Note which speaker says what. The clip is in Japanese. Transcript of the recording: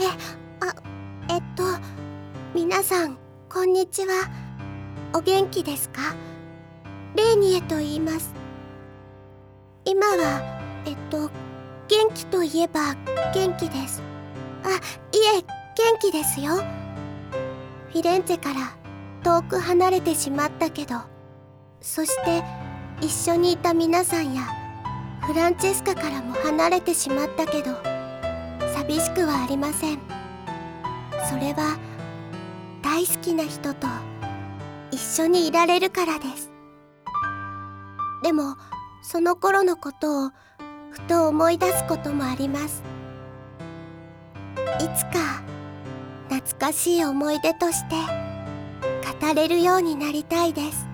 Speaker 1: えあえっと皆さんこんにちは。お元気ですか？レーニエと言います。今はえっと元気といえば元気です。あいえ元気ですよ。フィレンツェから遠く離れてしまったけどそして一緒にいた皆さんやフランチェスカからも離れてしまったけど寂しくはありません。それは大好きな人と一緒にいられるからです。でもその頃のことをふと思い出すこともあります。いつか懐かしい思い出として語れるようになりたいです。